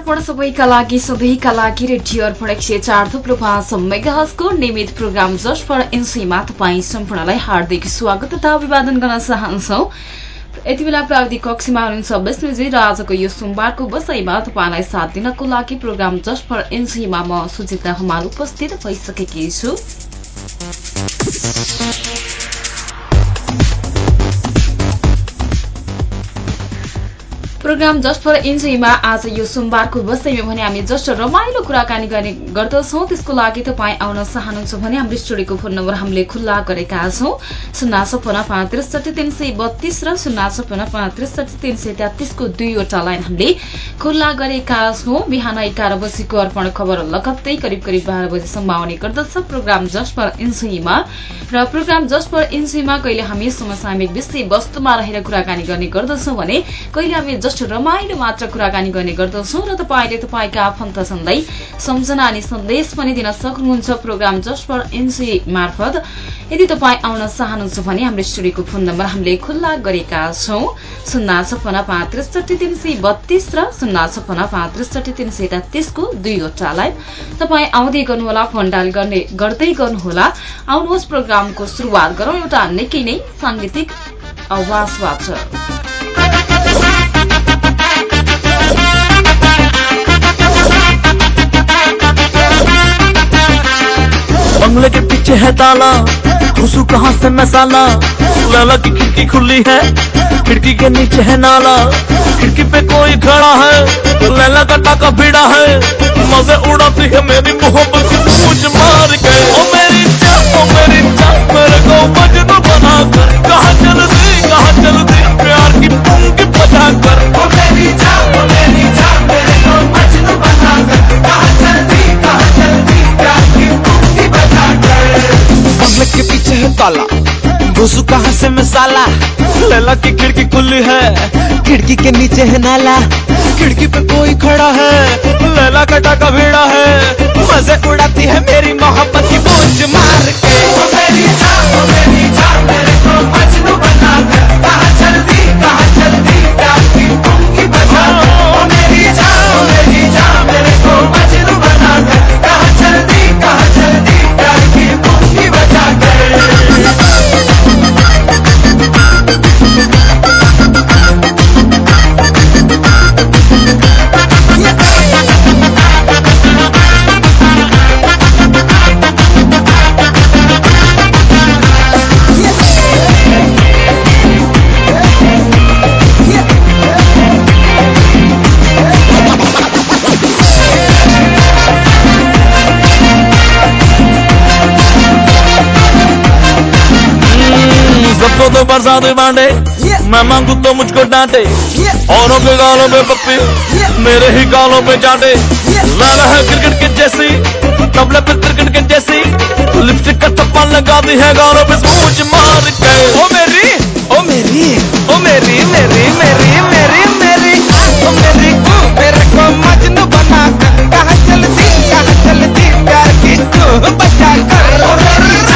अर्पण सबैका लागि सधैँका लागि रेडियो अर्पण एक सय चार थुप्रो पाँच मेगाहजको नियमित प्रोग्राम जस्ट एनसीमा तपाईँ सम्पूर्णलाई हार्दिक स्वागत तथा अभिवादन गर्न चाहन्छौ। यति बेला प्राविधिक कक्षमा हुनुहुन्छ विष्णुजी र आजको यो सोमबारको बसाइमा तपाईँलाई साथ दिनको लागि प्रोग्राम जस्ट एनसीमा म सुजिता हमाल उपस्थित भइसकेकी छु। प्रोग्राम जस्ट फर इन्जोयमा आज यो सोमबारको बसाइमा भने हामी जस्ट रमाइलो कुराकानी गर्ने गर्दछौँ। त्यसको लागि तपाईँ आउन चाहनुहुन्छ भने हाम्रो स्टुडियोको फोन नम्बर हामीले खुल्ला गरेका छौँ। शून्य सपना पाँच त्रिसठी तिन सय बत्तीस र शून्य सपना पाँच त्रिसठी तिन सय तेत्तिसको दुईवटा लाइन हामीले खुल्ला गरेका छौँ। बिहान एघार बजीको अर्पण खबर लगत्तै करिब करिब बाह्र बजीसम्म आउने गर्दछ प्रोग्राम जस्ट फर इन्जोयमा। र प्रोग्राम जस्ट फर इन्जोयमा कहिले हामी समसामिक विषय वस्तुमा रहेर कुराकानी गर्ने गर्दछौँ भने कहिले हामी जस्ट रमाइलो मात्र कुराकानी गर्ने गर्दछौँ र तपाईँले तपाईँका आफन्तजनलाई सम्झना अनि सन्देश पनि दिन सक्नुहुन्छ प्रोग्राम जस्ट फर एनसी मार्फत। यदि तपाईँ आउन चाहनुहुन्छ भने हाम्रो स्टुडियोको फोन नम्बर हामीले खुल्ला गरेका छौँ। शून्य छपन्न पाँच त्रिसठी तिन सय बत्तीस र शून्य छपन्न पाँच त्रिसठी तिन सय तेत्तिसको दुईवटालाई तपाईँ आउँदै गर्नुहोला फोन डायल गर्ने गर्दै गर्नुहोला। आउनुहोस् प्रोग्रामको सुरुवात गरौँ एउटा निकै नै साङ्गीतिक आवाजबाट। बंगले के पीछे है ताला। घुसू कहाँ से मैं साला लाला की खिड़की खुली है, खिड़की के नीचे है नाला। खिड़की पे कोई खड़ा है लैला का टाका भीड़ा है। मज़े उड़ाती है मेरी मोहब्बत। ताला घुसू कहाँ से मसाला? लैला की खिड़की खुली है। खिड़की के नीचे है नाला। खिड़की पे कोई खड़ा है। लैला का टाका भेड़ा है। मज़े उड़ाती है मेरी मोहब्बत की बूझ मार के। मेरी जान मेरी जान, मेरे को मजनू बना कर कहाँ चल कहाँ सबको तो बरसात बांटे मैं मांगू तो मुझको डांटे। औरों के गालों पे पप्पी। मेरे ही गालों पे चाटे। लाला है क्रिकेट के जैसी। तबले पे क्रिकेट के जैसी। लिपस्टिक का थप्पा लगा दी है गालों पे स्पूच मार के। ओ मेरी ओ मेरी ओ मेरी मेरी मेरी मेरी मेरी। ओ मेरी मेरे को मजनू बना कहाँ चलती कहाँ चलती प्यार की तू बचा कर। ओ मेरी।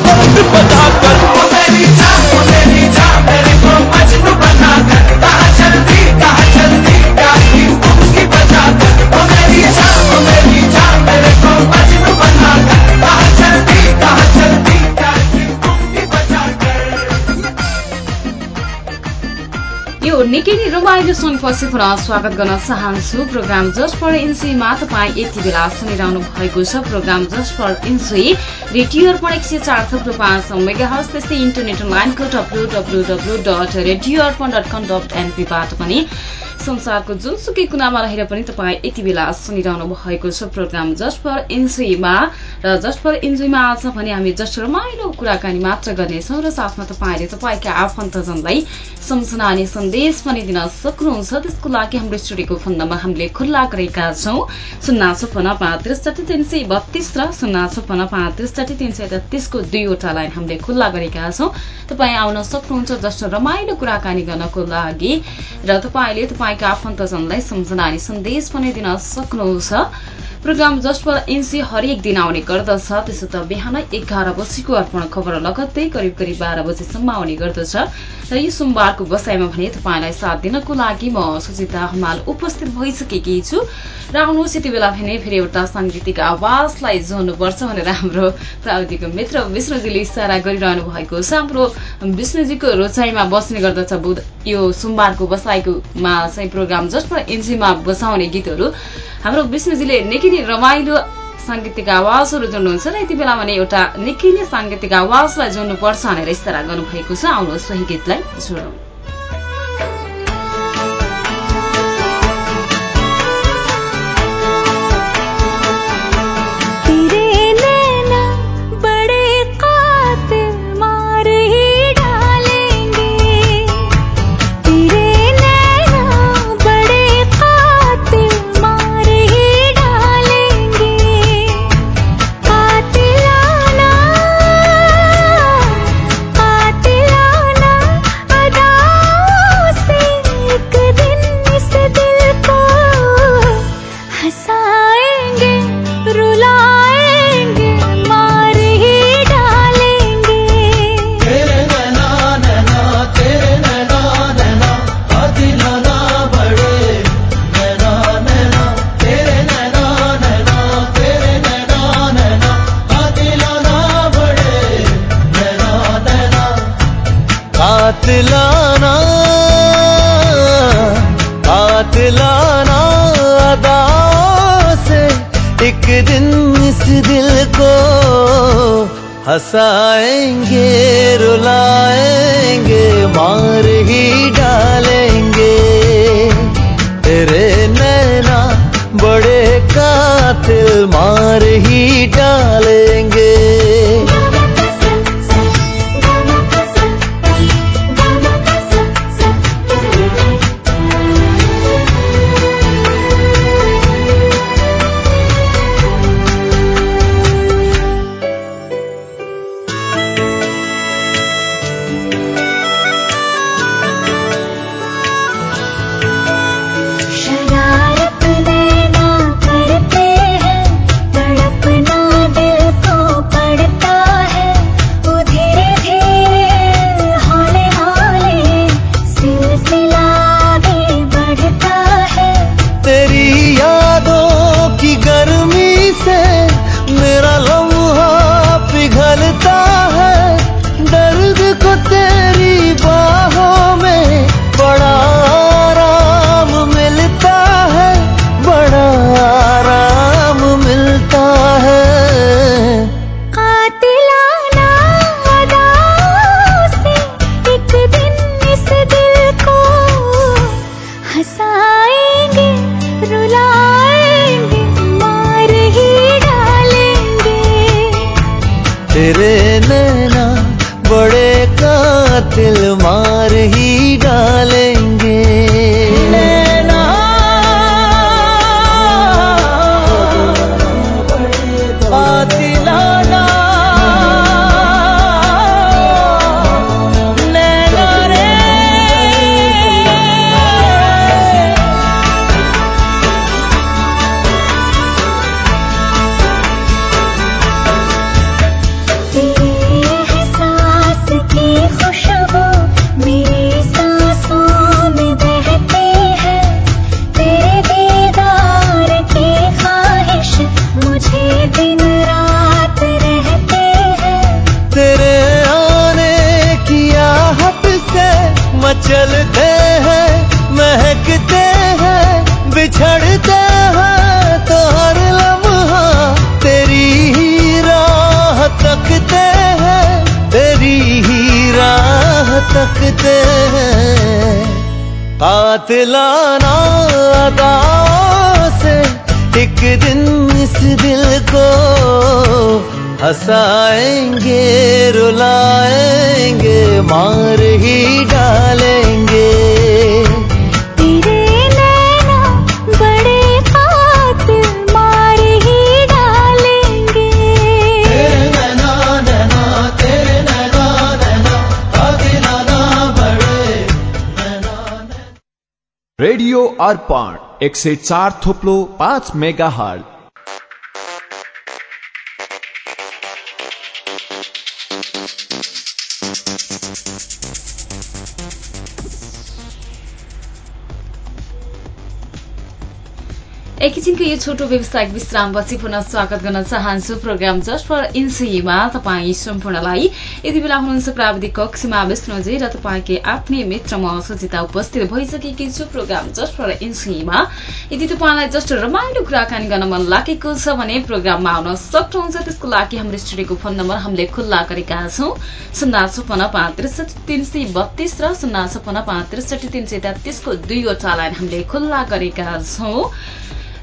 بتعبر حسيني नै रमाइलो सुनपछि पुनः स्वागत गर्न चाहन्छु। प्रोग्राम जस्ट फर इन्सुईमा तपाईँ यति बेला सुनिरहनु भएको छ। प्रोग्राम जस्ट फर इन्सुई रेडियो अर्पण एक सय चार थप्लो पाँच मेगा हस त्यस्तै इन्टरनेट लाइनको W W W dot radio Arpan dot com dot एनपीबाट पनि संसारको जुनसुकै कुनामा रहेर पनि तपाईँ यति बेला सुनिरहनु भएको छ प्रोग्राम जस्ट फर इन्जोयमा। र जस्ट फर इन्जोयमा आज भने हामी जस्ट रमाइलो कुराकानी मात्र गर्नेछौँ र साथमा तपाईँले तपाईँका आफन्तजनलाई सम्झना अनि सन्देश पनि दिन सक्नुहुन्छ। त्यसको लागि हाम्रो स्टुडियोको फोन नम्बर हामीले खुल्ला गरेका छौँ। शून्य छपन्न पाँच त्रिसठी तिन सय बत्तीस र शून्य छपन्न पाँच त्रिसठी तिन सय तेत्तिसको दुईवटा लाइन हामीले खुल्ला गरेका छौँ। तपाईँ आउन सक्नुहुन्छ जस्ट रमाइलो कुराकानी गर्नको लागि। र तपाईँले तपाईँका आफन्तजनलाई सम्झना अनि सन्देश पनि दिन सक्नुहुन्छ प्रोग्राम जस्ट एनसी हरेक दिन आउने गर्दछ त्यसो त बिहान एघार बजीको अर्पण खबर लगत्तै करिब करिब बाह्र बजीसम्म आउने गर्दछ। र यो सोमबारको बसाइमा भने तपाईँलाई साथ दिनको लागि म सुचिता हमाल उपस्थित भइसकेकी छु। र आउनुहोस् यति बेला भने फेरि एउटा साङ्गीतिक आवाजलाई जोड्नुपर्छ भनेर हाम्रो प्राविधिक मित्र विष्णुजीले इसारा गरिरहनु भएको छ। हाम्रो विष्णुजीको रोचाइमा बस्ने गर्दछ बुध। यो सोमबारको बसाइकोमा चाहिँ प्रोग्राम जस्ट फर एनजीमा बसाउने गीतहरू। हाम्रो विष्णुजीले निकै नै रमाइलो साङ्गीतिक आवाजहरू जोड्नुहुन्छ र यति बेला भने एउटा निकै नै साङ्गीतिक आवाजलाई जोड्नुपर्छ भनेर इस्तारा गर्नुभएको छ। आउनुहोस् सोही गीतलाई जोडौँ। हंसाएँगे रुलाएँगे मार ही डालेंगे। तेरे नैना बड़े कातिल मार ही डालेंगे। कातिलाना अदा से एक दिन इस दिल को हंसाएँगे रुलाएँगे मार ही डालेंगे। रेडियो अर्पण एक सय चार थोप्लो पाँच मेगा हल एकैछिनको यो छोटो व्यवसायिक विश्रामपछि पुनः स्वागत गर्न चाहन्छु। प्रोग्राम जस्ट फर इन्सीमा तपाईँ सम्पूर्णलाई यति बेला हुनुहुन्छ प्राविधिक कक्षमा विष्णुजी र तपाईँकै आफ्नै मित्र म सुजिता उपस्थित भइसकेकी छु प्रोग्राम जस्ट फर इन्सीमा यदि तपाईँलाई जस्ट रमाइलो कुराकानी गर्न मन लागेको छ भने प्रोग्राममा आउन सक्नुहुन्छ त्यसको लागि हाम्रो स्टुडियोको फोन नम्बर हामीले खुल्ला गरेका छौं। शून्य छपन्न पाँच त्रिसठी तीन सय बत्तीस र शून्य छपन्न पाँच त्रिसठी तीन सय तेत्तिसको दुईवटा लाइन हामीले खुल्ला गरेका छौं।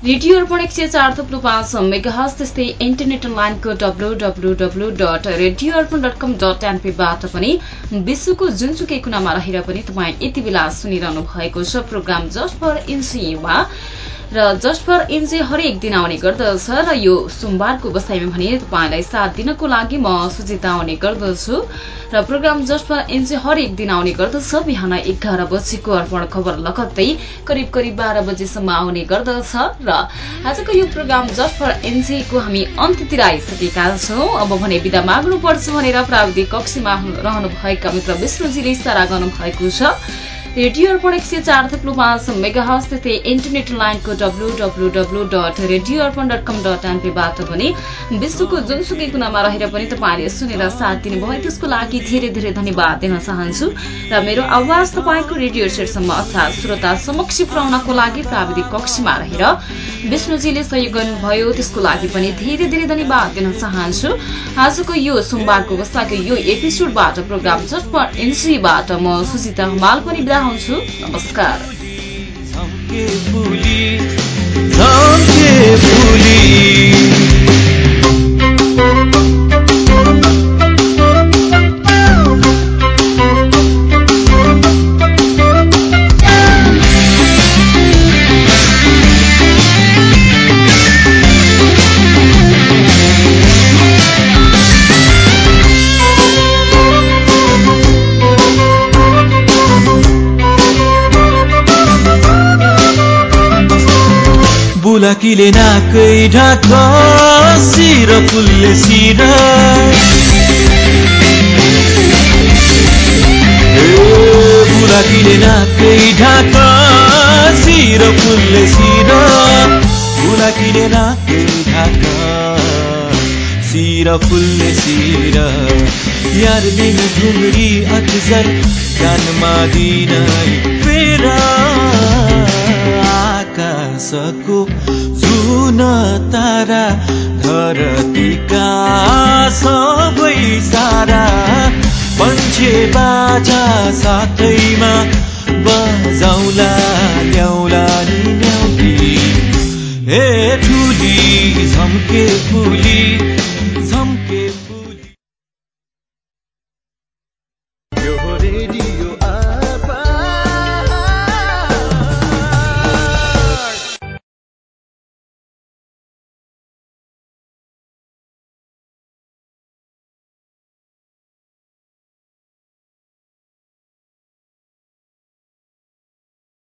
रेडियो अर्पण एक सय चार थुप्रो पाँच मेगाहस त्यस्तै इन्टरनेट लाइनको W W W dot radio Arpan dot com dot एनपीबाट पनि विश्वको जुनसुकै कुनामा रहेर पनि तपाईँ यति बेला सुनिरहनु भएको छ। प्रोग्राम जस्ट फर इन्सिमा र जस्ट फर एनजे हरेक दिन आउने गर्दछ र यो सोमबारको बसाइमा भने तपाईँलाई साथ दिनको लागि म सुजिता आउने गर्दछु। र प्रोग्राम जस्ट फर एनजे हरेक दिन आउने गर्दछ। बिहान एघार बजीको अर्पण खबर लगत्तै करिब करिब बाह्र बजेसम्म आउने गर्दछ। र आजको यो प्रोग्राम जस्ट फर एनजेको हामी अन्त्यतिर आइसकेका छौं। अब भने विदा माग्नुपर्छ भनेर प्राविधिक कक्षमा रहनुभएका मित्र विष्णुजीले इसारा गर्नुभएको छ। रेडियो अर्पण एक सय चार थप्लु पाँच मेगाहस तथै इन्टरनेट लाइनको W W W dot radio Arpan dot com dot एनपीबाट पनि विश्वको जुनसुकै कुनामा रहेर पनि तपाईँले सुनेर साथ दिनुभयो। त्यसको लागि धेरै धेरै धन्यवाद दिन चाहन्छु। र मेरो आवाज तपाईँको रेडियो सेटसम्म अर्थात श्रोता समक्ष पुर्याउनको लागि प्राविधिक कक्षमा रहेर विष्णुजीले सहयोग गर्नुभयो। त्यसको लागि पनि धेरै धेरै धन्यवाद दिन चाहन्छु। आजको यो सोमबारको बस्दाको यो एपिसोडबाट प्रोग्राम झटपट एनसीबाट म सुजिता हमाल पनि हुन्छु। नमस्कार। बुलाकीले नाकै ढाक सिर फुलले सिर। बुलाकीले नाकै ढाक सिर फुलले सिर। बुलाकीले नाकै ढाक सिर फुलले सिर। यार बिन घुमरी अक्सर कानमा दिन फेरा आकाशको जुन तारा धरतीका सबै सारा पन्छे बाजा साथैमा बजाउला ल्याउला नि ल्याउकी हे